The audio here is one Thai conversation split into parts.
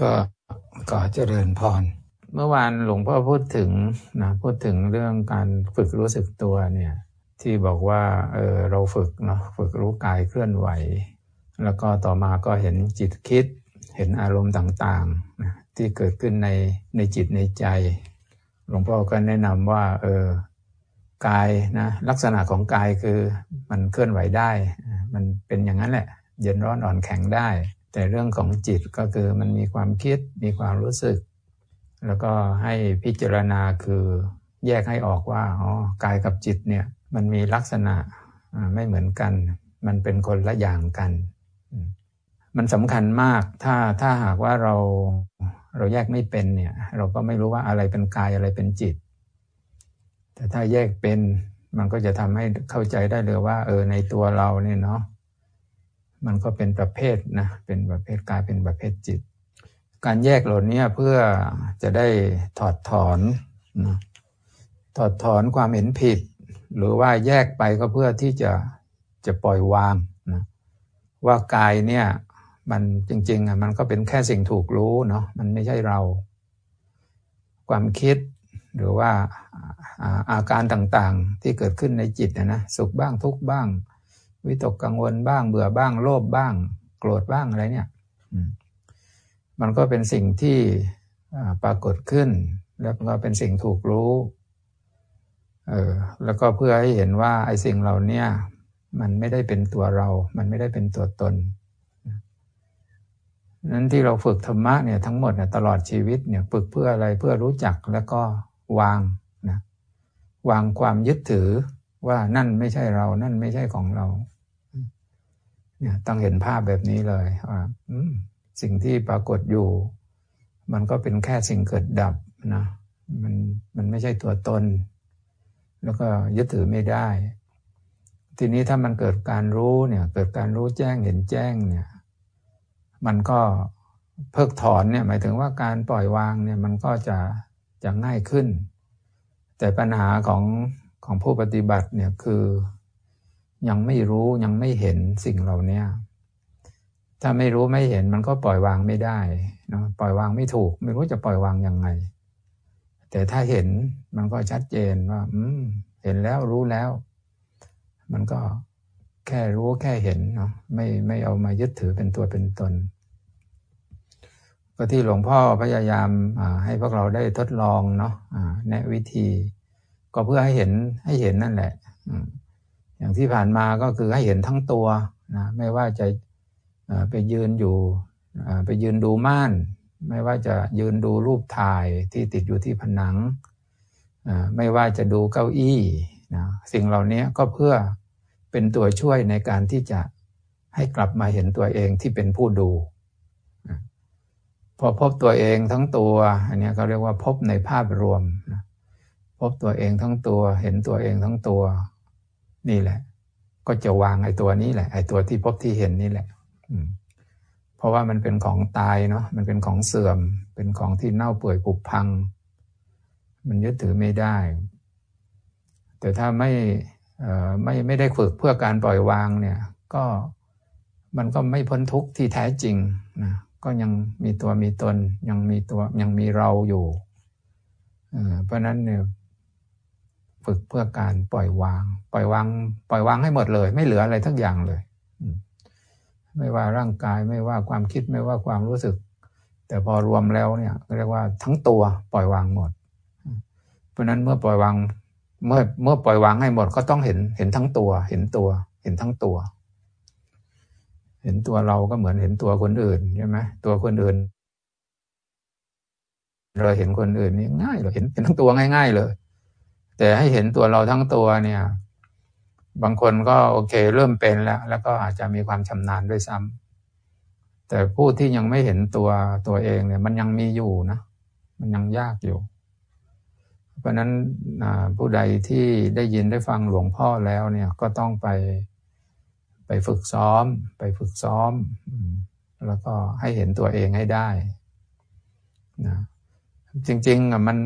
ก็ก็เจริญพร เมื่อวานหลวงพ่อพูดถึงนะพูดถึงเรื่องการฝึกรู้สึกตัวเนี่ยที่บอกว่าเออเราฝึกเนาะฝึกรู้กายเคลื่อนไหว แล้วก็ต่อมาก็เห็นจิตคิด เห็นอารมณ์ต่างๆนะที่เกิดขึ้นในในจิตในใจ หลวงพ่อก็แนะนำว่าเออกายนะลักษณะของกายคือมันเคลื่อนไหวได้ มันเป็นอย่างนั้นแหละ เย็นร้อนอ่อนแข็งได้ แต่เรื่องของจิตก็คือมันมีความคิดมีความรู้สึก แล้วก็ให้พิจารณาคือแยกให้ออกว่าอ๋อกายกับจิตเนี่ยมันมีลักษณะไม่เหมือนกัน มันเป็นคนละอย่างกัน มันสำคัญมากถ้าถ้าหากว่าเราเราแยกไม่เป็นเนี่ย เราก็ไม่รู้ว่าอะไรเป็นกายอะไรเป็นจิต แต่ถ้าแยกเป็นมันก็จะทำให้เข้าใจได้เลยว่า เออในตัวเราเนี่ยเนาะ มันก็เป็นประเภทนะเป็นประเภทกายเป็นประเภทจิต การแยกเหล่านี้เพื่อจะได้ถอดถอนนะถอดถอนความเห็นผิด หรือว่าแยกไปก็เพื่อที่จะจะปล่อยวางนะว่ากายเนี่ยมันจริงๆอะมันก็เป็นแค่สิ่งถูกรู้เนาะมันไม่ใช่เรา ความคิดหรือว่าอาการต่างๆที่เกิดขึ้นในจิตนะนะสุขบ้างทุกบ้าง วิตกกังวลบ้าง เบื่อบ้าง โลภบ้าง โกรธบ้างอะไรเนี่ยมันก็เป็นสิ่งที่ปรากฏขึ้น แล้วก็เป็นสิ่งถูกรู้เออแล้วก็เพื่อให้เห็นว่าไอ้สิ่งเหล่านี้มันไม่ได้เป็นตัวเรา มันไม่ได้เป็นตัวตนนั้นที่เราฝึกธรรมะเนี่ยทั้งหมดเนี่ยตลอดชีวิตเนี่ยฝึกเพื่ออะไรเพื่อรู้จักแล้วก็วางนะวางความยึดถือว่านั่นไม่ใช่เรา นั่นไม่ใช่ของเรา เนี่ยต้องเห็นภาพแบบนี้เลยว่าสิ่งที่ปรากฏอยู่ มันก็เป็นแค่สิ่งเกิดดับนะมันมันไม่ใช่ตัวตน แล้วก็ยึดถือไม่ได้ ทีนี้ถ้ามันเกิดการรู้เนี่ย เกิดการรู้แจ้งเห็นแจ้งเนี่ย มันก็เพิกถอนเนี่ยหมายถึงว่าการปล่อยวางเนี่ยมันก็จะจะง่ายขึ้น แต่ปัญหาของของผู้ปฏิบัติเนี่ยคือ ยังไม่รู้ยังไม่เห็นสิ่งเหล่านี้ถ้าไม่รู้ไม่เห็นมันก็ปล่อยวางไม่ได้นะปล่อยวางไม่ถูก ไม่รู้จะปล่อยวางยังไง แต่ถ้าเห็นมันก็ชัดเจนว่า อืม เห็นแล้วรู้แล้ว มันก็แค่รู้แค่เห็นเนาะไม่ไม่เอามายึดถือเป็นตัวเป็นตน ก็ที่หลวงพ่อพยายามให้พวกเราได้ทดลองเนาะแนะวิธี ก็เพื่อให้เห็นให้เห็นนั่นแหละ อย่างที่ผ่านมาก็คือให้เห็นทั้งตัวนะไม่ว่าจะไปยืนอยู่ไปยืนดูม่าน ไม่ว่าจะยืนดูรูปถ่ายที่ติดอยู่ที่ผนัง ไม่ว่าจะดูเก้าอี้นะสิ่งเหล่านี้ก็เพื่อเป็นตัวช่วยในการที่จะให้กลับมาเห็นตัวเองที่เป็นผู้ดูพอพบตัวเองทั้งตัว อันนี้เขาเรียกว่าพบในภาพรวมนะพบตัวเองทั้งตัว เห็นตัวเองทั้งตัว นี่แหละ ก็จะวางไอ้ตัวนี้แหละ ไอ้ตัวที่พบที่เห็นนี่แหละเพราะว่ามันเป็นของตายเนาะมันเป็นของเสื่อม เป็นของที่เน่าเปื่อยผุพัง มันยึดถือไม่ได้ แต่ถ้าไม่ไม่ไม่ได้ฝึกเพื่อการปล่อยวางเนี่ย ก็มันก็ไม่พ้นทุกข์ที่แท้จริงนะก็ยังมีตัวมีตนยังมีตัวยังมีเราอยู่เพราะนั้นเนี่ย ฝึกเพื่อการปล่อยวาง ปล่อยวาง ปล่อยวางให้หมดเลย ไม่เหลืออะไรทั้งอย่างเลย ไม่ว่าร่างกายไม่ว่าความคิดไม่ว่าความรู้สึก แต่พอรวมแล้วเนี่ยเรียกว่าทั้งตัวปล่อยวางหมด เพราะนั้นเมื่อปล่อยวางเมื่อเมื่อปล่อยวางให้หมดก็ต้องเห็นเห็นทั้งตัว เห็นตัว เห็นทั้งตัว เห็นตัวเราก็เหมือนเห็นตัวคนอื่นใช่ไหมตัวคนอื่นเราเห็นคนอื่นนี่ง่ายเราเห็นเห็นทั้งตัวง่าย ๆ เลย แต่ให้เห็นตัวเราทั้งตัวเนี่ย บางคนก็โอเค เริ่มเป็นแล้ว แล้วก็อาจจะมีความชำนาญด้วยซ้ำแต่ผู้ที่ยังไม่เห็นตัวตัวเองเนี่ย มันยังมีอยู่นะ มันยังยากอยู่ เพราะนั้นผู้ใดที่ได้ยินได้ฟังหลวงพ่อแล้วเนี่ยก็ต้องไปไปฝึกซ้อม ไปฝึกซ้อม แล้วก็ให้เห็นตัวเองให้ได้นะ จริง ๆอะมัน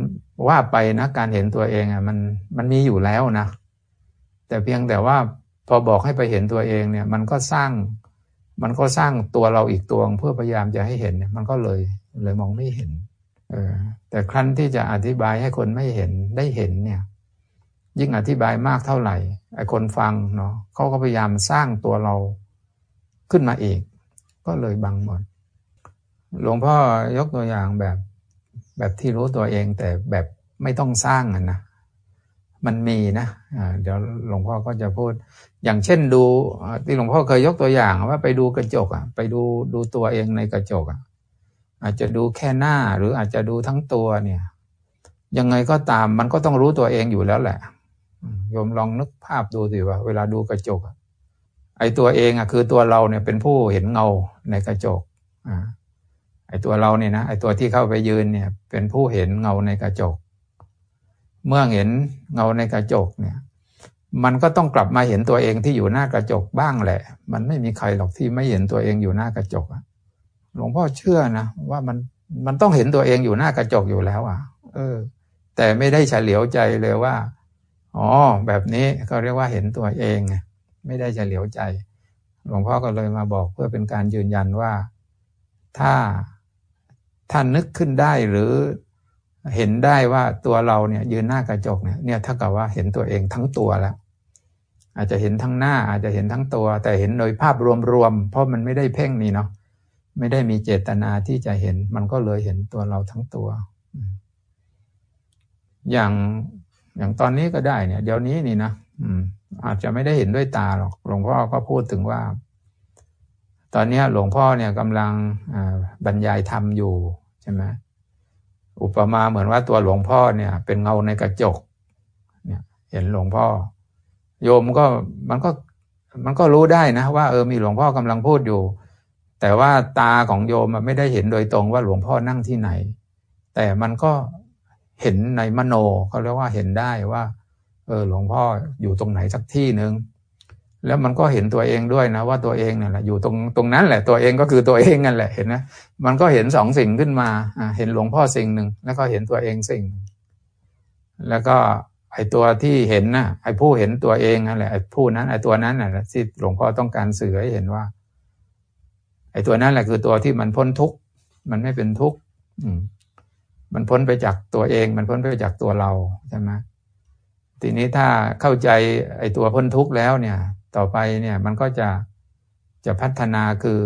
ว่าไปนะการเห็นตัวเองอะมันมันมีอยู่แล้วนะ แต่เพียงแต่ว่าพอบอกให้ไปเห็นตัวเองเนี่ย มันก็สร้าง มันก็สร้างตัวเราอีกตัวเพื่อพยายามจะให้เห็นมันก็เลยเลยมองไม่เห็น เออ แต่ครั้นที่จะอธิบายให้คนไม่เห็นได้เห็นเนี่ย ยิ่งอธิบายมากเท่าไหร่ไอ้คนฟังเนาะเขาก็พยายามสร้างตัวเราขึ้นมาอีกก็เลยบังหมด หลวงพ่อยกตัวอย่างแบบ แบบที่รู้ตัวเองแต่แบบไม่ต้องสร้างนะมันมีนะะเดี๋ยวหลวงพ่อก็จะพูด อย่างเช่นดูที่หลวงพ่อเคยยกตัวอย่างว่าไปดูกระจกอะ ไปดูดูตัวเองในกระจกอะ อาจจะดูแค่หน้าหรืออาจจะดูทั้งตัวเนี่ย ยังไงก็ตามมันก็ต้องรู้ตัวเองอยู่แล้วแหละโยมลองนึกภาพดูสิว่า เวลาดูกระจกไอ้ตัวเองอะคือตัวเราเนี่ยเป็นผู้เห็นเงาในกระจกอ่า ไอ้ตัวเราเนี่ยนะไอ้ตัวที่เข้าไปยืนเนี่ย เป็นผู้เห็นเงาในกระจก เมื่อเห็นเงาในกระจกเนี่ย มันก็ต้องกลับมาเห็นตัวเองที่อยู่หน้ากระจกบ้างแหละ มันไม่มีใครหรอกที่ไม่เห็นตัวเองอยู่หน้ากระจกหลวงพ่อเชื่อนะว่ามันมันต้องเห็นตัวเองอยู่หน้ากระจกอยู่แล้วอะ เออ แต่ไม่ได้เฉลียวใจเลยว่าอ๋อแบบนี้ก็เรียกว่าเห็นตัวเองไม่ได้เฉลียวใจ หลวงพ่อก็เลยมาบอกเพื่อเป็นการยืนยันว่า ถ้า ท่านนึกขึ้นได้หรือเห็นได้ว่าตัวเราเนี่ยยืนหน้ากระจกเนี่ยเนี่ยถ้ากับว่าเห็นตัวเองทั้งตัวแล้วอาจจะเห็นทั้งหน้าอาจจะเห็นทั้งตัว แต่เห็นโดยภาพรวมๆเพราะมันไม่ได้เพ่งนี่เนาะไม่ได้มีเจตนาที่จะเห็น มันก็เลยเห็นตัวเราทั้งตัว อย่างอย่างตอนนี้ก็ได้เนี่ย เดี๋ยวนี้นี่นะอืมอาจจะไม่ได้เห็นด้วยตาหรอกหลวงพ่อก็พูดถึงว่า ตอนนี้หลวงพ่อเนี่ยกำลังบรรยายธรรมอยู่ใช่ไหมอุปมาเหมือนว่าตัวหลวงพ่อเนี่ย เป็นเงาในกระจก เนี่ยเห็นหลวงพ่อ โยมก็มันก็มันก็รู้ได้นะ ว่าเออมีหลวงพ่อกำลังพูดอยู่ แต่ว่าตาของโยมมันไม่ได้เห็นโดยตรงว่าหลวงพ่อนั่งที่ไหน แต่มันก็เห็นในมโนเขาเรียกว่าเห็นได้ว่า เออหลวงพ่ออยู่ตรงไหนสักที่หนึ่ง แล้วมันก็เห็นตัวเองด้วยนะว่าตัวเองเนี่ยแหละอยู่ตรงตรงนั้นแหละตัวเองก็คือตัวเองนั่นแหละเห็นนะมันก็เห็นสองสิ่งขึ้นมาอ่าเห็นหลวงพ่อสิ่งหนึ่งแล้วก็เห็นตัวเองสิ่ง แล้วก็ไอตัวที่เห็นนะไอผู้เห็นตัวเองนั่นแหละไอผู้นั้นไอตัวนั้นน่ะที่หลวงพ่อต้องการสื่อให้เห็นว่า ไอตัวนั้นแหละคือตัวที่มันพ้นทุกข์มันไม่เป็นทุกข์มันพ้นไปจากตัวเอง มันพ้นไปจากตัวเราใช่ไหมทีนี้ถ้าเข้าใจไอตัวพ้นทุกข์แล้วเนี่ย ต่อไปเนี่ยมันก็จะจะพัฒนาคือ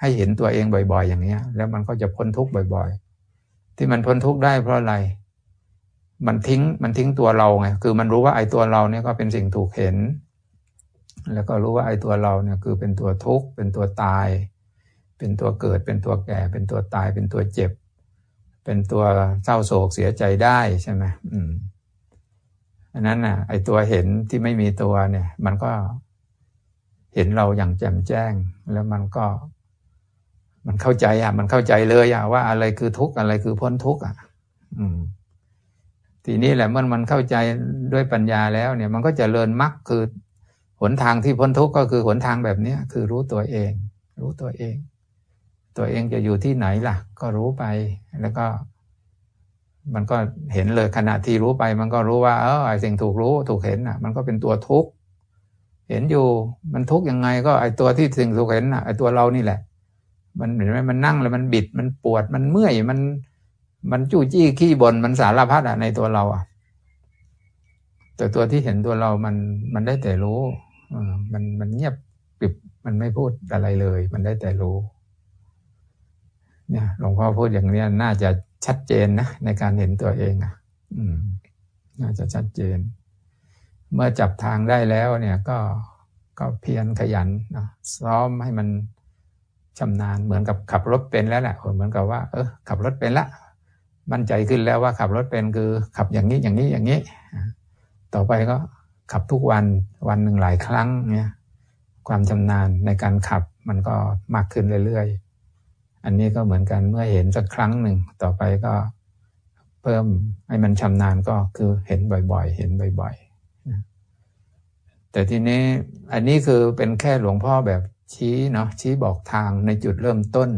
ให้เห็นตัวเองบ่อยๆ อย่างเนี้ย แล้วมันก็จะพ้นทุกข์บ่อย ๆ ที่มันพ้นทุกข์ได้เพราะอะไร มันทิ้งมันทิ้งตัวเราไงคือมันรู้ว่าไอ้ตัวเราเนี่ยก็เป็นสิ่งถูกเห็น แล้วก็รู้ว่าไอ้ตัวเราเนี่ยคือเป็นตัวทุกข์เป็นตัวตาย เป็นตัวเกิด เป็นตัวแก่ เป็นตัวตาย เป็นตัวเจ็บ เป็นตัวเศร้าโศกเสียใจได้ใช่ไหมอืมอันนั้นน่ะไอ้ตัวเห็นที่ไม่มีตัวเนี่ย มันก็ เห็นเราอย่างแจ่มแจ้ง แล้วมันก็ มันเข้าใจอะ มันเข้าใจเลยอะว่าอะไรคือทุกข์อะไรคือพ้นทุกข์อะ อืม ทีนี้แหละเมื่อมันเข้าใจด้วยปัญญาแล้ว เนี่ย มันก็จเจริญมรรคคือหนทางที่พ้นทุกข์ก็คือหนทางแบบเนี้ยคือรู้ตัวเอง รู้ตัวเอง ตัวเองจะอยู่ที่ไหนล่ะ ก็รู้ไปแล้วก็ มันก็เห็นเลยขณะที่รู้ไป มันก็รู้ว่า เออไอ้สิ่งถูกรู้ถูกเห็นอะ มันก็เป็นตัวทุกข์ เห็นอยู่มันทุกข์ยังไงก็ไอตัวที่สิ่งสุขเห็นอะไอตัวเรานี่แหละ มันเห็นไหมมันนั่งแล้วมันบิดมันปวดมันเมื่อยมัน มันจู้จี้ขี้บ่นมันสารพัดอะในตัวเราอะ แต่ตัวที่เห็นตัวเรามันมันได้แต่รู้มันมันเงียบปิบมันไม่พูดอะไรเลย มันได้แต่รู้ เนี่ยหลวงพ่อพูดอย่างนี้น่าจะชัดเจนนะในการเห็นตัวเองอะอืมน่าจะชัดเจน เมื่อจับทางได้แล้วเนี่ยก็ก็เพียรขยันนะซ้อมให้มันชำนาญเหมือนกับขับรถเป็นแล้วแหละเหมือนกับว่า เออขับรถเป็นละมั่นใจขึ้นแล้วว่าขับรถเป็นคือ ขับอย่างนี้อย่างนี้อย่างนี้ ต่อไปก็ขับทุกวันวันหนึ่งหลายครั้งเนี่ยความชำนาญในการขับมันก็มากขึ้นเรื่อยๆ อันนี้ก็เหมือนกันเมื่อเห็นสักครั้งหนึ่งต่อไปก็เพิ่มให้มันชำนาญก็คือเห็นบ่อยๆ เห็นบ่อย แต่ทีนี้อันนี้คือเป็นแค่หลวงพ่อแบบชี้เนาะชี้บอกทางในจุดเริ่มต้น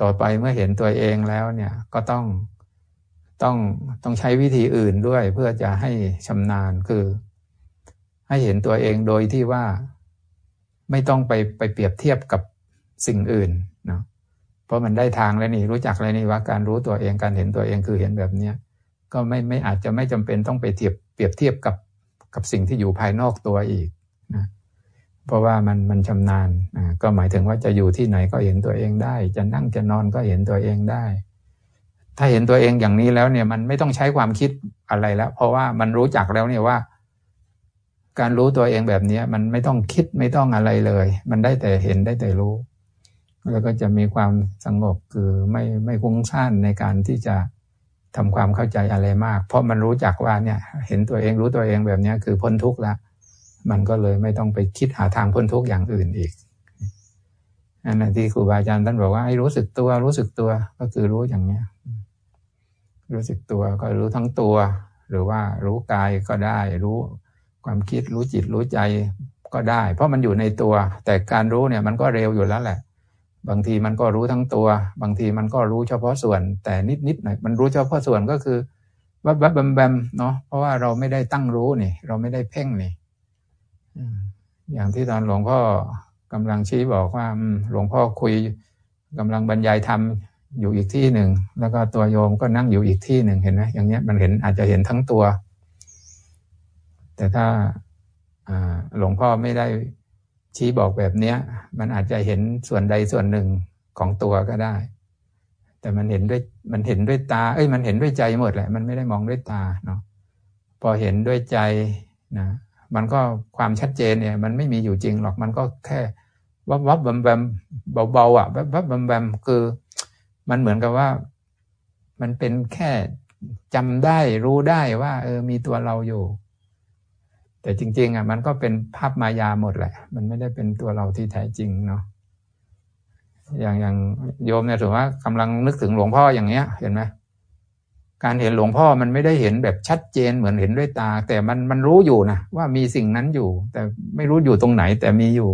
ต่อไปเมื่อเห็นตัวเองแล้วเนี่ยก็ต้องต้องต้องใช้วิธีอื่นด้วยเพื่อจะให้ชำนาญคือ ให้เห็นตัวเองโดยที่ว่าไม่ต้องไปไปเปรียบเทียบกับสิ่งอื่นเนาะเพราะมันได้ทางแล้วนี่รู้จักแล้วนี่ว่าการรู้ตัวเองการเห็นตัวเองคือเห็นแบบเนี้ยก็ไม่ไม่อาจจะไม่จำเป็นต้องไปเทียบเปรียบเทียบกับ กับสิ่งที่อยู่ภายนอกตัวอีกนะเพราะว่ามันมันชำนาญอ่าก็หมายถึงว่าจะอยู่ที่ไหนก็เห็นตัวเองได้ จะนั่งจะนอนก็เห็นตัวเองได้ ถ้าเห็นตัวเองอย่างนี้แล้วเนี่ยมันไม่ต้องใช้ความคิดอะไรแล้ว เพราะว่ามันรู้จักแล้วเนี่ยว่า การรู้ตัวเองแบบนี้มันไม่ต้องคิดไม่ต้องอะไรเลย มันได้แต่เห็นได้แต่รู้ แล้วก็จะมีความสงบคือไม่ไม่คุ้งซ่านในการที่จะ ทำความเข้าใจอะไรมาก เพราะมันรู้จักว่าเนี่ยเห็นตัวเองรู้ตัวเองแบบนี้คือพ้นทุกข์แล้วมันก็เลยไม่ต้องไปคิดหาทางพ้นทุกข์อย่างอื่นอีกอันนั้นที่ครูบาอาจารย์ท่านบอกว่าให้รู้สึกตัวรู้สึกตัวก็คือรู้อย่างเนี้ยรู้สึกตัวก็รู้ทั้งตัว หรือว่ารู้กายก็ได้ รู้ความคิดรู้จิตรู้ใจก็ได้ เพราะมันอยู่ในตัว แต่การรู้เนี่ยมันก็เร็วอยู่แล้วแหละ บางทีมันก็รู้ทั้งตัว บางทีมันก็รู้เฉพาะส่วน แต่นิดนิดหน่อยมันรู้เฉพาะส่วนก็คือวับวับแบมแบมเนาะเพราะว่าเราไม่ได้ตั้งรู้นี่ เราไม่ได้เพ่งนี่อย่างที่ตอนหลวงพ่อกำลังชี้บอกว่าหลวงพ่อคุยกำลังบรรยายธรรมอยู่อีกที่หนึ่ง แล้วก็ตัวโยมก็นั่งอยู่อีกที่หนึ่งเห็นไหมอย่างเนี้ยมันเห็นอาจจะเห็นทั้งตัว แต่ถ้าหลวงพ่อไม่ได้ ชี้บอกแบบเนี้ย มันอาจจะเห็นส่วนใดส่วนหนึ่งของตัวก็ได้ แต่มันเห็นด้วยมันเห็นด้วยตา เอ้ยมันเห็นด้วยใจหมดแหละ มันไม่ได้มองด้วยตาเนาะพอเห็นด้วยใจนะมันก็ความชัดเจนเนี่ย มันไม่มีอยู่จริงหรอกมันก็แค่วับวับแบมแบมเบาๆอะวับวับแบมแบมคือ มันเหมือนกับว่า มันเป็นแค่จำได้รู้ได้ว่า เออมีตัวเราอยู่ แต่จริง ๆอะมันก็เป็นภาพมายาหมดแหละ มันไม่ได้เป็นตัวเราที่แท้จริงเนาะอย่างอย่างโยมเนี่ยถือว่ากำลังนึกถึงหลวงพ่ออย่างเงี้ย เห็นไหมการเห็นหลวงพ่อมันไม่ได้เห็นแบบชัดเจนเหมือนเห็นด้วยตา แต่มันมันรู้อยู่นะว่ามีสิ่งนั้นอยู่ แต่ไม่รู้อยู่ตรงไหน แต่มีอยู่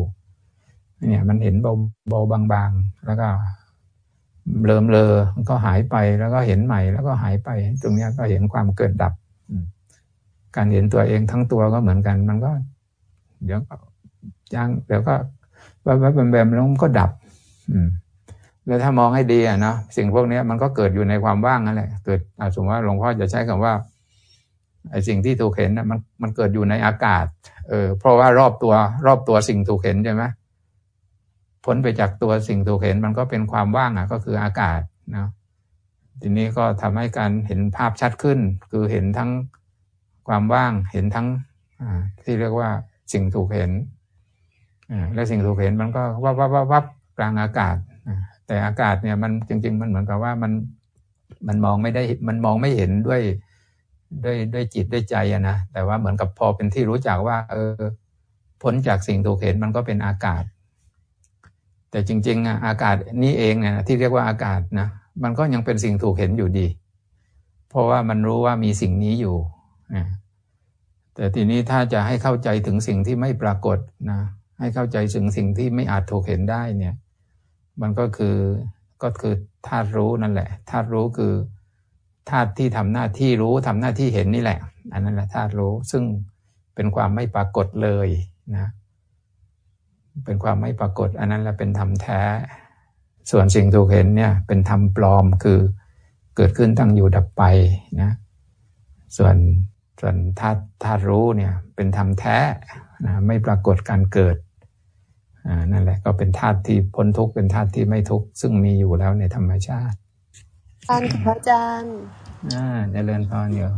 เนี่ย มันเห็นเบาเบาบางๆแล้วก็เลิมเลอมันก็หายไปแล้วก็เห็นใหม่ แล้วก็หายไป ตรงนี้ก็เห็นความเกิดดับ การเห็นตัวเองทั้งตัวก็เหมือนกัน มันก็ เดี๋ยวย่างเดี๋ยวก็แวบๆแบๆแล้วมันก็ดับ อืม แล้วถ้ามองให้ดีอะเนาะสิ่งพวกนี้มันก็เกิดอยู่ในความว่างนั่นแหละเกิดสมมติว่าหลวงพ่อจะใช้คำว่าไอ้สิ่งที่ถูกเห็นนะมันมันเกิดอยู่ในอากาศ เออ เพราะว่ารอบตัว รอบตัวสิ่งถูกเห็นใช่ไหมพ้นไปจากตัวสิ่งถูกเห็นมันก็เป็นความว่างอะ ก็คืออากาศนะทีนี้ก็ทำให้การเห็นภาพชัดขึ้น คือเห็นทั้ง ความว่างเห็นทั้งที่เรียกว่าสิ่งถูกเห็นและสิ่งถูกเห็นมันก็วับวับวับวับกลางอากาศ แต่อากาศเนี่ยมันจริง ๆ มันเหมือนกับว่ามันมันมองไม่ได้มันมองไม่เห็นด้วยด้วยด้วยจิตด้วยใจอะนะแต่ว่าเหมือนกับพอเป็นที่รู้จักว่า เออพ้นจากสิ่งถูกเห็นมันก็เป็นอากาศ แต่จริงๆอะอากาศนี้เองเนี่ยที่เรียกว่าอากาศนะมันก็ยังเป็นสิ่งถูกเห็นอยู่ดี เพราะว่ามันรู้ว่ามีสิ่งนี้อยู่ แต่ทีนี้ถ้าจะให้เข้าใจถึงสิ่งที่ไม่ปรากฏนะให้เข้าใจถึงสิ่งที่ไม่อาจถูกเห็นได้เนี่ย มันก็คือก็คือธาตุรู้นั่นแหละธาตุรู้คือธาตุที่ทำหน้าที่รู้ทำหน้าที่เห็นนี่แหละ อันนั้นแหละธาตุรู้ซึ่งเป็นความไม่ปรากฏเลยนะเป็นความไม่ปรากฏ อันนั้นแหละเป็นธรรมแท้ ส่วนสิ่งถูกเห็นเนี่ย เป็นธรรมปลอมคือเกิดขึ้นตั้งอยู่ดับไปนะ ส่วน ส่วนธาตุธาตุรู้เนี่ยเป็นธรรมแท้นะไม่ปรากฏการเกิดนั่นแหละก็เป็นธาตุที่พ้นทุกข์เป็นธาตุที่ไม่ทุกข์ซึ่งมีอยู่แล้วในธรรมชาติท่านพระอาจารย์อ่าเจริญพรอยู่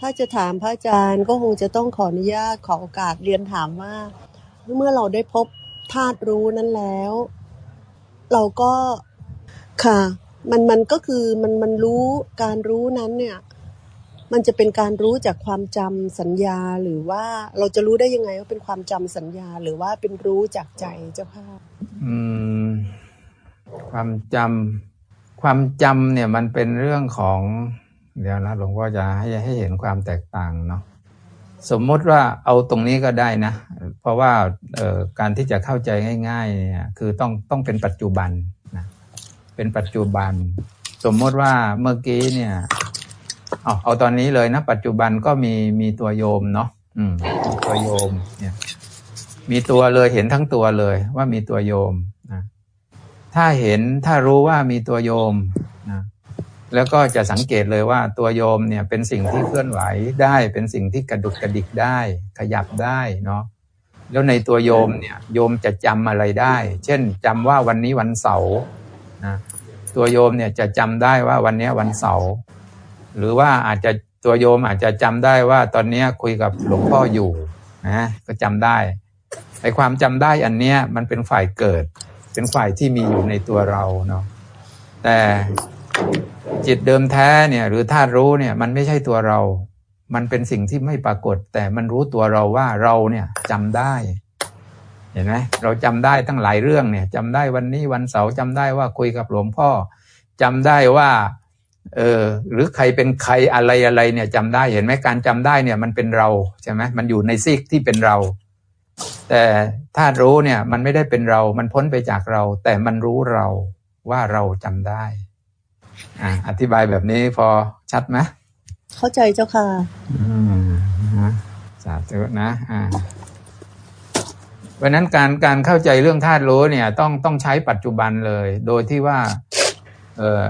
ถ้าจะถามพระอาจารย์ก็คงจะต้องขออนุญาตขอโอกาสเรียนถามว่า เมื่อเราได้พบธาตุรู้นั้นแล้ว เราก็ค่ะ มันมันก็คือมันมันรู้การรู้นั้นเนี่ย มันจะเป็นการรู้จากความจำสัญญา หรือว่าเราจะรู้ได้ยังไงว่าเป็นความจำสัญญา หรือว่าเป็นรู้จากใจเจ้าค่ะอืม ความจำความจำเนี่ยมันเป็นเรื่องของ เดี๋ยวนะหลวงพ่อจะให้ให้เห็นความแตกต่างเนาะสมมติว่าเอาตรงนี้ก็ได้นะ เพราะว่าการที่จะเข้าใจง่าย ๆ เนี่ย คือต้องต้องเป็นปัจจุบันนะเป็นปัจจุบัน สมมติว่าเมื่อกี้เนี่ย เอาเอาตอนนี้เลยนะ ปัจจุบันก็มีมีตัวโยมเนาะอืม ตัวโยม เนี่ย มีตัวเลยเห็นทั้งตัวเลย ว่ามีตัวโยมนะถ้าเห็นถ้ารู้ว่ามีตัวโยมนะแล้วก็จะสังเกตเลยว่าตัวโยมเนี่ยเป็นสิ่งที่เคลื่อนไหวได้ เป็นสิ่งที่กระดุกกระดิกได้ ขยับได้เนาะแล้วในตัวโยมเนี่ย โยมจะจำอะไรได้ เช่นจำว่าวันนี้วันเสาร์นะตัวโยมเนี่ยจะจำได้ว่าวันนี้วันเสาร์ หรือว่าอาจจะตัวโยมอาจจะจำได้ว่าตอนนี้คุยกับหลวงพ่ออยู่นะก็จำได้ไอความจำได้อันเนี้ยมันเป็นฝ่ายเกิด เป็นฝ่ายที่มีอยู่ในตัวเราเนาะแต่จิตเดิมแท้เนี่ยหรือธาตุรู้เนี่ยมันไม่ใช่ตัวเรา มันเป็นสิ่งที่ไม่ปรากฏ แต่มันรู้ตัวเราว่าเราเนี่ยจำได้เห็นไหมเราจำได้ตั้งหลายเรื่องเนี่ยจำได้วันนี้วันเสาร์จำได้ว่าคุยกับหลวงพ่อจำได้ว่า เออหรือใครเป็นใครอะไรอะไรเนี่ยจำได้เห็นไหมการจำได้เนี่ยมันเป็นเราใช่ไหมมันอยู่ในซีกที่เป็นเรา แต่ถ้ารู้เนี่ยมันไม่ได้เป็นเรา มันพ้นไปจากเรา แต่มันรู้เราว่าเราจำได้อ่าอธิบายแบบนี้พอชัดไหมเข้าใจเจ้าค่ะ อืมสาธุนะอ่าเพราะนั้นการการเข้าใจเรื่องธาตุรู้เนี่ย ต้องต้องใช้ปัจจุบันเลย โดยที่ว่า เออ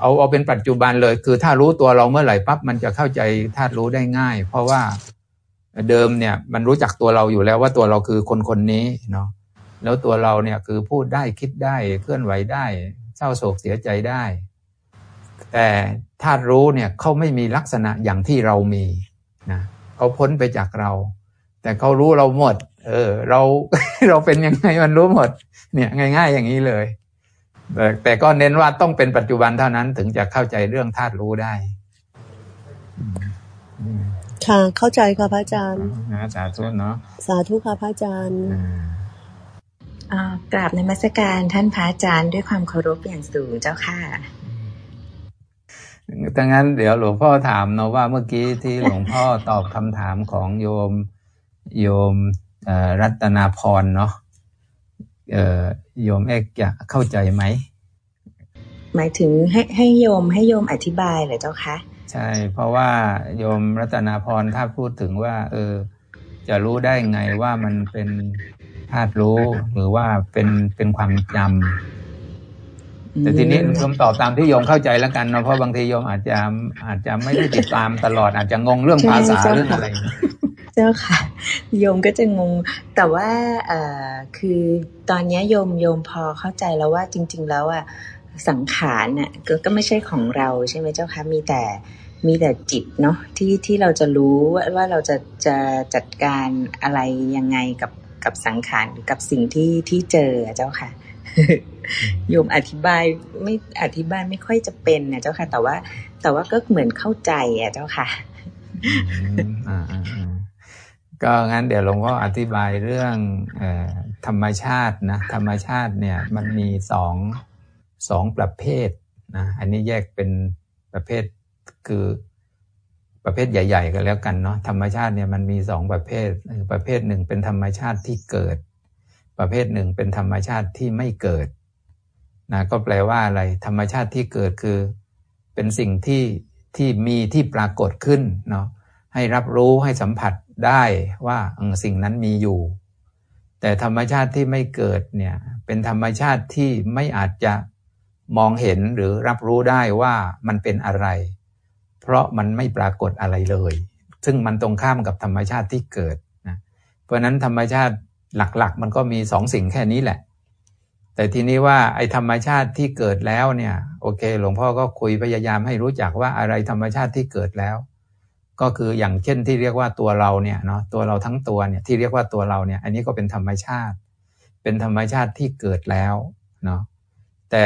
เอาเอาเป็นปัจจุบันเลย คือถ้ารู้ตัวเราเมื่อไหร่ปั๊บมันจะเข้าใจธาตุรู้ได้ง่าย เพราะว่าเดิมเนี่ยมันรู้จักตัวเราอยู่แล้วว่าตัวเราคือคนคนนี้เนาะแล้วตัวเราเนี่ยคือพูดได้คิดได้เคลื่อนไหวได้ เศร้าโศกเสียใจได้ แต่ธาตุรู้เนี่ยเขาไม่มีลักษณะอย่างที่เรามีนะเขาพ้นไปจากเรา แต่เขารู้เราหมด เออ เราเราเป็นยังไงมันรู้หมด เนี่ยง่าย ๆ อย่างนี้เลย แต่ก็เน้นว่าต้องเป็นปัจจุบันเท่านั้นถึงจะเข้าใจเรื่องธาตุรู้ได้ ค่ะ เข้าใจค่ะพระอาจารย์สาธุเนาะสาธุค่ะพระอาจารย์กราบในมัสการท่านพระอาจารย์ด้วยความเคารพอย่างสูงเจ้าค่ะดังนั้นเดี๋ยวหลวงพ่อถามเนาะว่าเมื่อกี้ที่หลวงพ่อตอบคำถามของโยมโยมรัตนาพรเนาะ โยมเอกจะเข้าใจไหม หมายถึงให้ให้โยมให้โยมอธิบายเหรอเจ้าคะใช่ เพราะว่าโยมรัตนาพรถ้าพูดถึงว่า เออ จะรู้ได้ไงว่ามันเป็นธาตุรู้หรือว่าเป็นเป็นความจำแต่ทีนี้โยมตอบตามที่โยมเข้าใจแล้วกันเนาะเพราะบางทีโยมอาจจะอาจจะไม่ได้ติดตามตลอดอาจจะงงเรื่องภาษาเรื่องอะไร เจ้าค่ะ โยมก็จะงง แต่ว่าคือตอนนี้โยมโยมพอเข้าใจแล้วว่าจริง ๆ แล้วอะสังขารน่ะก็ก็ไม่ใช่ของเราใช่ไหมเจ้าคะมีแต่มีแต่จิตเนาะที่ที่เราจะรู้ว่าว่าเราจะจะจัดการอะไรยังไงกับกับสังขารกับสิ่งที่ที่เจอเจ้าค่ะโยมอธิบายไม่อธิบายไม่ค่อยจะเป็นนะเจ้าค่ะ แต่ว่า แต่ว่าก็เหมือนเข้าใจอะเจ้าค่ะ ก็งั้นเดี๋ยวหลวงพ่ออธิบายเรื่องอธรรมชาตินะธรรมชาติเนี่ยมันมีสองสองประเภทนะอันนี้แยกเป็นประเภทคือประเภทใหญ่ ๆกันแล้วกันเนาะธรรมชาติเนี่ยมันมีสองประเภทประเภทหนึ่งเป็นธรรมชาติที่เกิด ประเภทหนึ่งเป็นธรรมชาติที่ไม่เกิดนะก็แปลว่าอะไร ธรรมชาติที่เกิดคือ เป็นสิ่งที่ที่มีที่ปรากฏขึ้นเนาะให้รับรู้ให้สัมผัส ได้ว่าสิ่งนั้นมีอยู่ แต่ธรรมชาติที่ไม่เกิดเนี่ยเป็นธรรมชาติที่ไม่อาจจะมองเห็นหรือรับรู้ได้ว่ามันเป็นอะไร เพราะมันไม่ปรากฏอะไรเลย ซึ่งมันตรงข้ามกับธรรมชาติที่เกิดนะเพราะนั้นธรรมชาติหลักๆ มันก็มีสองสิ่งแค่นี้แหละ แต่ทีนี้ว่าไอ้ธรรมชาติที่เกิดแล้วเนี่ย โอเค หลวงพ่อก็คุยพยายามให้รู้จักว่าอะไรธรรมชาติที่เกิดแล้ว ก็คืออย่างเช่นที่เรียกว่าตัวเราเนี่ยเนาะตัวเราทั้งตัวเนี่ยที่เรียกว่าตัวเราเนี่ย อันนี้ก็เป็นธรรมชาติ เป็นธรรมชาติที่เกิดแล้วเนาะแต่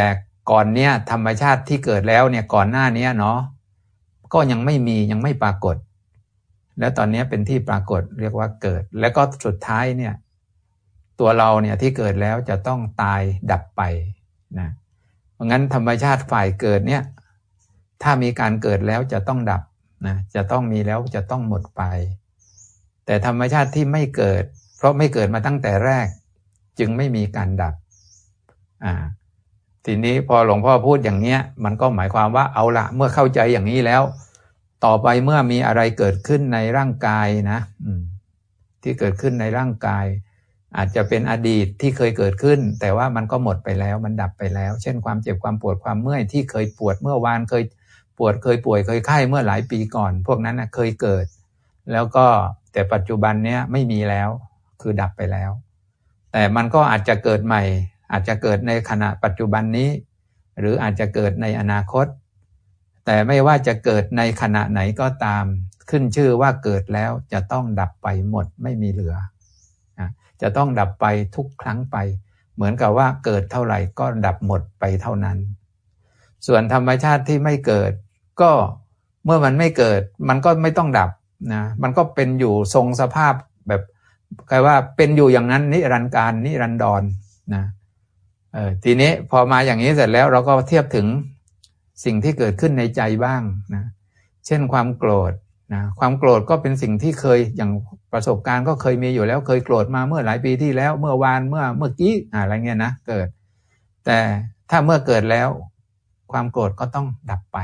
ก่อนเนี้ยธรรมชาติที่เกิดแล้วเนี่ยก่อนหน้านี้เนาะก็ยังไม่มียังไม่ปรากฏ แล้วตอนนี้เป็นที่ปรากฏเรียกว่าเกิด แล้วก็สุดท้ายเนี่ย ตัวเราเนี่ยที่เกิดแล้วจะต้องตายดับไปนะเพราะงั้นธรรมชาติฝ่ายเกิดเนี่ย ถ้ามีการเกิดแล้วจะต้องดับ นะจะต้องมีแล้วจะต้องหมดไป แต่ธรรมชาติที่ไม่เกิด เพราะไม่เกิดมาตั้งแต่แรก จึงไม่มีการดับอ่าทีนี้พอหลวงพ่อพูดอย่างเนี้ย มันก็หมายความว่าเอาละเมื่อเข้าใจอย่างนี้แล้ว ต่อไปเมื่อมีอะไรเกิดขึ้นในร่างกายนะที่เกิดขึ้นในร่างกาย อาจจะเป็นอดีตที่เคยเกิดขึ้น แต่ว่ามันก็หมดไปแล้ว มันดับไปแล้ว เช่นความเจ็บความปวดความเมื่อยที่เคยปวดเมื่อวานเคย ปวดเคยป่วยเคยไข้เมื่อหลายปีก่อน พวกนั้นนะเคยเกิด แล้วก็แต่ปัจจุบันเนี้ยไม่มีแล้วคือดับไปแล้ว แต่มันก็อาจจะเกิดใหม่ อาจจะเกิดในขณะปัจจุบันนี้ หรืออาจจะเกิดในอนาคต แต่ไม่ว่าจะเกิดในขณะไหนก็ตาม ขึ้นชื่อว่าเกิดแล้วจะต้องดับไปหมดไม่มีเหลือ จะต้องดับไปทุกครั้งไป เหมือนกับว่าเกิดเท่าไหร่ก็ดับหมดไปเท่านั้น ส่วนธรรมชาติที่ไม่เกิด ก็เมื่อมันไม่เกิด มันก็ไม่ต้องดับนะมันก็เป็นอยู่ทรงสภาพแบบกลายว่าเป็นอยู่อย่างนั้นนิรันดร์การนิรันดรนะเออทีนี้พอมาอย่างนี้เสร็จแล้วเราก็เทียบถึงสิ่งที่เกิดขึ้นในใจบ้างนะเช่นความโกรธนะความโกรธก็เป็นสิ่งที่เคยอย่างประสบการณ์ก็เคยมีอยู่แล้ว เคยโกรธมาเมื่อหลายปีที่แล้ว เมื่อวานเมื่อเมื่อกี้อะไรเงี้ยนะเกิด แต่ถ้าเมื่อเกิดแล้ว ความโกรธก็ต้องดับไป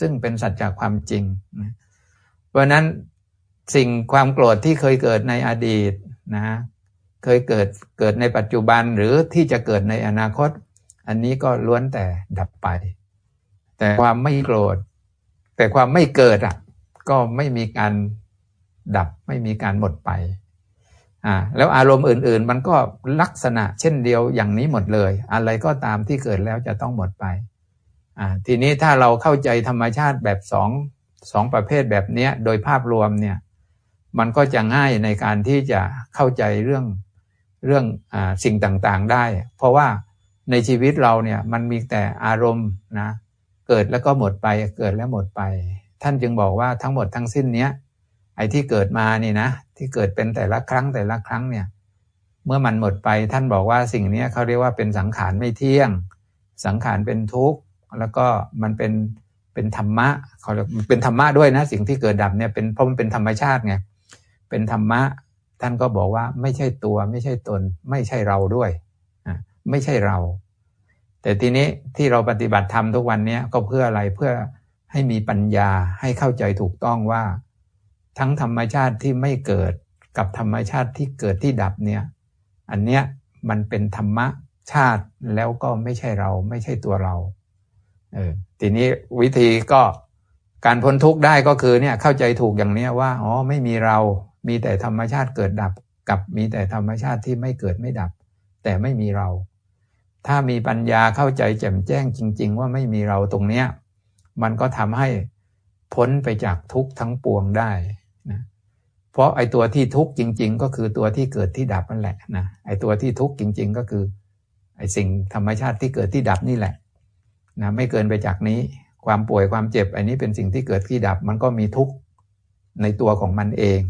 ซึ่งเป็นสัจจะความจริงนะเพราะนั้นสิ่งความโกรธที่เคยเกิดในอดีตนะเคยเกิดเกิดในปัจจุบันหรือที่จะเกิดในอนาคต อันนี้ก็ล้วนแต่ดับไป แต่ความไม่โกรธ แต่ความไม่เกิดอะ ก็ไม่มีการดับไม่มีการหมดไปอ่าแล้วอารมณ์อื่น ๆ มันก็ลักษณะเช่นเดียวอย่างนี้หมดเลย อะไรก็ตามที่เกิดแล้วจะต้องหมดไป ทีนี้ถ้าเราเข้าใจธรรมชาติแบบสองสองประเภทแบบนี้โดยภาพรวมเนี่ยมันก็จะง่ายในการที่จะเข้าใจเรื่องเรื่องอสิ่งต่างๆได้ เพราะว่าในชีวิตเราเนี่ยมันมีแต่อารมณ์นะเกิดแล้วก็หมดไปเกิดแล้วหมดไป ท่านจึงบอกว่าทั้งหมดทั้งสิ้นเนี้ยไอ้ที่เกิดมานี่นะที่เกิดเป็นแต่ละครั้งแต่ละครั้งเนี่ยเมื่อมันหมดไปท่านบอกว่าสิ่งนี้เขาเรียกว่าเป็นสังขารไม่เที่ยง สังขารเป็นทุกข์ แล้วก็มันเป็นเป็นธรรมะเขาเรียกเป็นธรรมะด้วยนะ สิ่งที่เกิดดับเนี่ยเป็นเพราะมันเป็นธรรมชาติไงเป็นธรรมะ ท่านก็บอกว่าไม่ใช่ตัวไม่ใช่ตน ไม่ใช่เราด้วยไม่ใช่เรา แต่ทีนี้ที่เราปฏิบัติธรรมทุกวันนี้ก็เพื่ออะไรเพื่อให้มีปัญญาให้เข้าใจถูกต้องว่า ทั้งธรรมชาติที่ไม่เกิดกับธรรมชาติที่เกิดที่ดับเนี่ย อันเนี้ยมันเป็นธรรมชาติแล้วก็ไม่ใช่เรา ไม่ใช่ตัวเรา เออทีนี้วิธีก็การพ้นทุกข์ได้ก็คือเนี่ยเข้าใจถูกอย่างเนี้ยว่าอ๋อไม่มีเรา มีแต่ธรรมชาติเกิดดับ กับมีแต่ธรรมชาติที่ไม่เกิดไม่ดับ แต่ไม่มีเรา ถ้ามีปัญญาเข้าใจแจ่มแจ้งจริง ๆ ว่าไม่มีเราตรงเนี้ยมันก็ทำให้พ้นไปจากทุกข์ทั้งปวงได้นะเพราะไอ้ตัวที่ทุกข์จริง ๆ ก็คือตัวที่เกิดที่ดับนั่นแหละนะไอ้ตัวที่ทุกข์จริง ๆ ก็คือไอ้สิ่งธรรมชาติที่เกิดที่ดับนี่แหละ นะไม่เกินไปจากนี้ ความป่วยความเจ็บ อันนี้เป็นสิ่งที่เกิดที่ดับ มันก็มีทุกข์ในตัวของมันเอง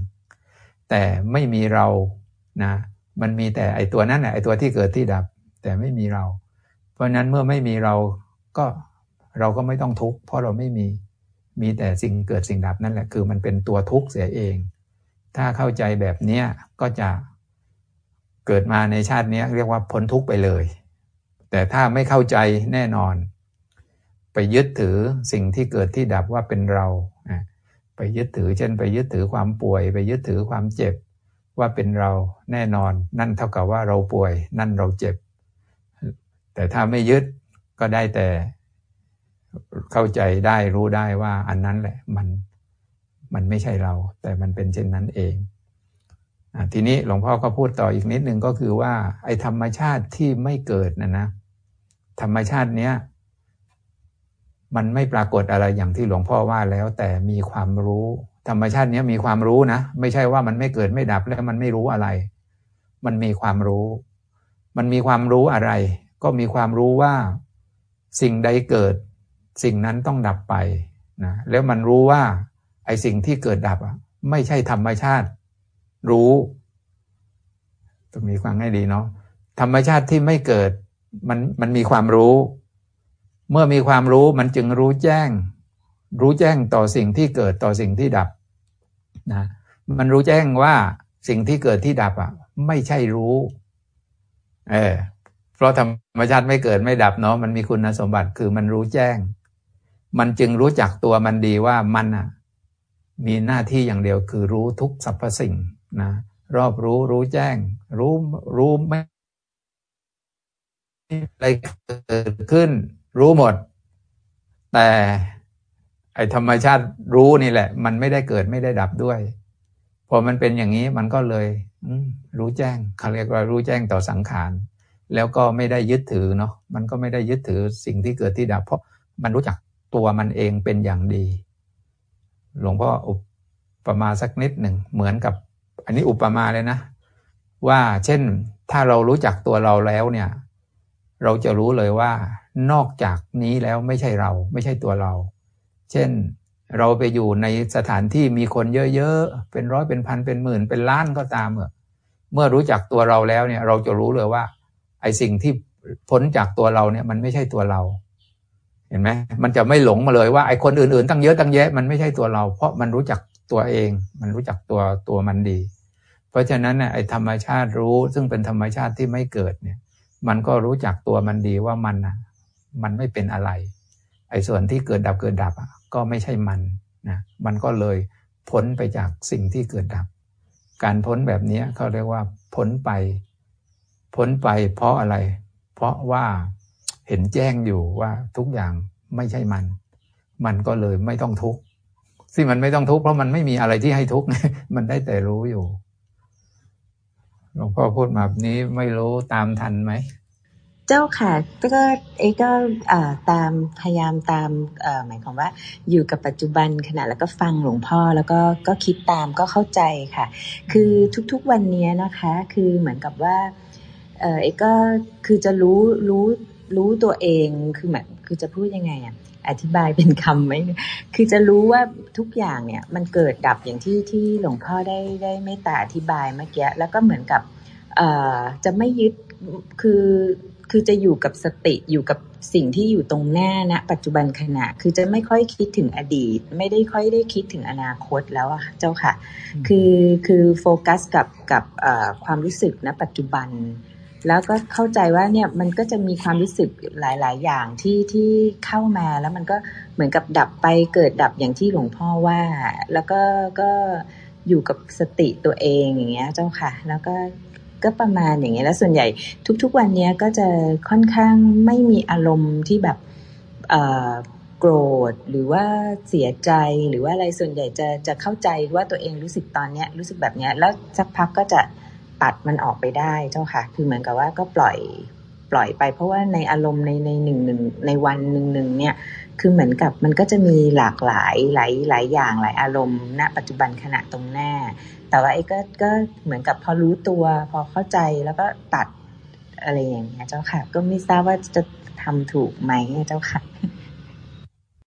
แต่ไม่มีเรานะมันมีแต่ไอตัวนั้นแหละไอตัวที่เกิดที่ดับ แต่ไม่มีเรา เพราะนั้นเมื่อไม่มีเราก็เราก็ไม่ต้องทุกข์เพราะเราไม่มีมีแต่สิ่งเกิดสิ่งดับนั่นแหละคือมันเป็นตัวทุกข์เสียเอง ถ้าเข้าใจแบบนี้ก็จะเกิดมาในชาตินี้เรียกว่าพ้นทุกข์ไปเลย แต่ถ้าไม่เข้าใจแน่นอน ไปยึดถือสิ่งที่เกิดที่ดับว่าเป็นเรา ไปยึดถือเช่น ไปยึดถือความป่วย ไปยึดถือความเจ็บว่าเป็นเราแน่นอน นั่นเท่ากับว่าเราป่วย นั่นเราเจ็บ แต่ถ้าไม่ยึดก็ได้แต่เข้าใจได้รู้ได้ว่าอันนั้นแหละมันมันไม่ใช่เรา แต่มันเป็นเช่นนั้นเองอทีนี้หลวงพ่อก็พูดต่ออีกนิดหนึ่งก็คือว่า ไอ้ธรรมชาติที่ไม่เกิดนะนะธรรมชาติเนี้ย มันไม่ปรากฏอะไรอย่างที่หลวงพ่อว่าแล้วแต่มีความรู้ ธรรมชาติเนี้ยมีความรู้นะ ไม่ใช่ว่ามันไม่เกิดไม่ดับแล้วมันไม่รู้อะไร มันมีความรู้ มันมีความรู้อะไร ก็มีความรู้ว่า สิ่งใดเกิด สิ่งนั้นต้องดับไปนะแล้วมันรู้ว่า ไอ้สิ่งที่เกิดดับอะไม่ใช่ธรรมชาติ รู้ต้องมีความให้ดีเนาะธรรมชาติที่ไม่เกิดมันมันมีความรู้ เมื่อมีความรู้มันจึงรู้แจ้ง รู้แจ้งต่อสิ่งที่เกิดต่อสิ่งที่ดับนะมันรู้แจ้งว่าสิ่งที่เกิดที่ดับอะ ไม่ใช่รู้ เออเพราะธรรมชาติไม่เกิดไม่ดับเนาะมันมีคุณสมบัติคือมันรู้แจ้ง มันจึงรู้จักตัวมันดีว่ามันอะ มีหน้าที่อย่างเดียวคือรู้ทุกสรรพสิ่งนะรอบรู้รู้แจ้ง รู้รู้ไม่อะไรเกิดขึ้น รู้หมด แต่ไอธรรมชาติรู้นี่แหละ มันไม่ได้เกิดไม่ได้ดับด้วยพอมันเป็นอย่างนี้มันก็เลยรู้แจ้งเขาเรียกว่ารู้แจ้งต่อสังขาร แล้วก็ไม่ได้ยึดถือเนาะมันก็ไม่ได้ยึดถือสิ่งที่เกิดที่ดับ เพราะมันรู้จักตัวมันเองเป็นอย่างดี หลวงพ่ออุปมาสักนิดหนึ่งเหมือนกับ อันนี้อุปมาเลยนะ ว่าเช่นถ้าเรารู้จักตัวเราแล้วเนี่ย เราจะรู้เลยว่า นอกจากนี้แล้วไม่ใช่เราไม่ใช่ตัวเรา เช่นเราไปอยู่ในสถานที่มีคนเยอะๆ เป็นร้อยเป็นพันเป็นหมื่นเป็นล้านก็ตามเมื่อเมื่อรู้จักตัวเราแล้วเนี่ยเราจะรู้เลยว่า ไอ้สิ่งที่พ้นจากตัวเราเนี่ยมันไม่ใช่ตัวเรา เห็นไหมมันจะไม่หลงมาเลยว่าไอ้คนอื่นๆ ตั้งเยอะตั้งแยะมันไม่ใช่ตัวเรา เพราะมันรู้จักตัวเอง มันรู้จักตัวตัวมันดี เพราะฉะนั้นเนี่ยไอ้ธรรมชาติรู้ซึ่งเป็นธรรมชาติที่ไม่เกิดเนี่ย มันก็รู้จักตัวมันดีว่ามันนะ มันไม่เป็นอะไร ไอ้ส่วนที่เกิดดับเกิดดับอะก็ไม่ใช่มันนะมันก็เลยพ้นไปจากสิ่งที่เกิดดับ การพ้นแบบนี้เขาเรียกว่าพ้นไป พ้นไปเพราะอะไร เพราะว่าเห็นแจ้งอยู่ว่าทุกอย่างไม่ใช่มัน มันก็เลยไม่ต้องทุกข์ที่มันไม่ต้องทุกข์เพราะมันไม่มีอะไรที่ให้ทุกข์มันได้แต่รู้อยู่หลวงพ่อพูดแบบนี้ไม่รู้ตามทันไหม เจ้าค่ะก็เอก็ตามพยายามตามหมายความว่า อยู่กับปัจจุบันขณะแล้วก็ฟังหลวงพ่อแล้วก็ก็คิดตามก็เข้าใจค่ะ คือทุกๆวันนี้นะคะ คือเหมือนกับว่าเออก็คือจะรู้รู้รู้ตัวเองคือแบบคือจะพูดยังไงอะอธิบายเป็นคำไหมคือจะรู้ว่าทุกอย่างเนี่ย มันเกิดดับอย่างที่ที่หลวงพ่อได้ได้ไม่ตาอธิบายเมื่อกี้แล้วก็เหมือนกับจะไม่ยึดคือ คือจะอยู่กับสติอยู่กับสิ่งที่อยู่ตรงหน้าณนะปัจจุบันขณะ คือจะไม่ค่อยคิดถึงอดีต ไม่ได้ค่อยได้คิดถึงอนาคตแล้วอะเจ้าค่ะ คือคือโฟกัสกับกับความรู้สึกณปัจจุบัน แล้วก็เข้าใจว่าเนี่ยมันก็จะมีความรู้สึกหลาย ๆ อย่างที่ที่เข้ามาแล้วมันก็เหมือนกับดับไปเกิดดับอย่างที่หลวงพ่อว่า แล้วก็ก็อยู่กับสติตัวเองอย่างเงี้ยเจ้าค่ะ แล้วก็ ก็ประมาณอย่างเงี้ยแล้วส่วนใหญ่ทุก ๆ วันนี้ก็จะค่อนข้างไม่มีอารมณ์ที่แบบโกรธหรือว่าเสียใจหรือว่าอะไรส่วนใหญ่จะจะเข้าใจว่าตัวเองรู้สึกตอนเนี้ยรู้สึกแบบเนี้ยแล้วสักพักก็จะตัดมันออกไปได้เจ้าค่ะ คือเหมือนกับว่าก็ปล่อยปล่อยไป เพราะว่าในอารมณ์ในในหนึ่งหนึ่งในวันหนึ่งหนึ่งเนี่ยคือเหมือนกับมันก็จะมีหลากหลายหลายหลายอย่างหลายอารมณ์ณ ปัจจุบันขณะตรงหน้า แต่ว่าไอ้ก็ก็เหมือนกับพอรู้ตัว พอเข้าใจแล้วก็ตัดอะไรอย่างเงี้ยเจ้าค่ะ ก็ไม่ทราบว่าจะทำถูกไหมเจ้าค่ะ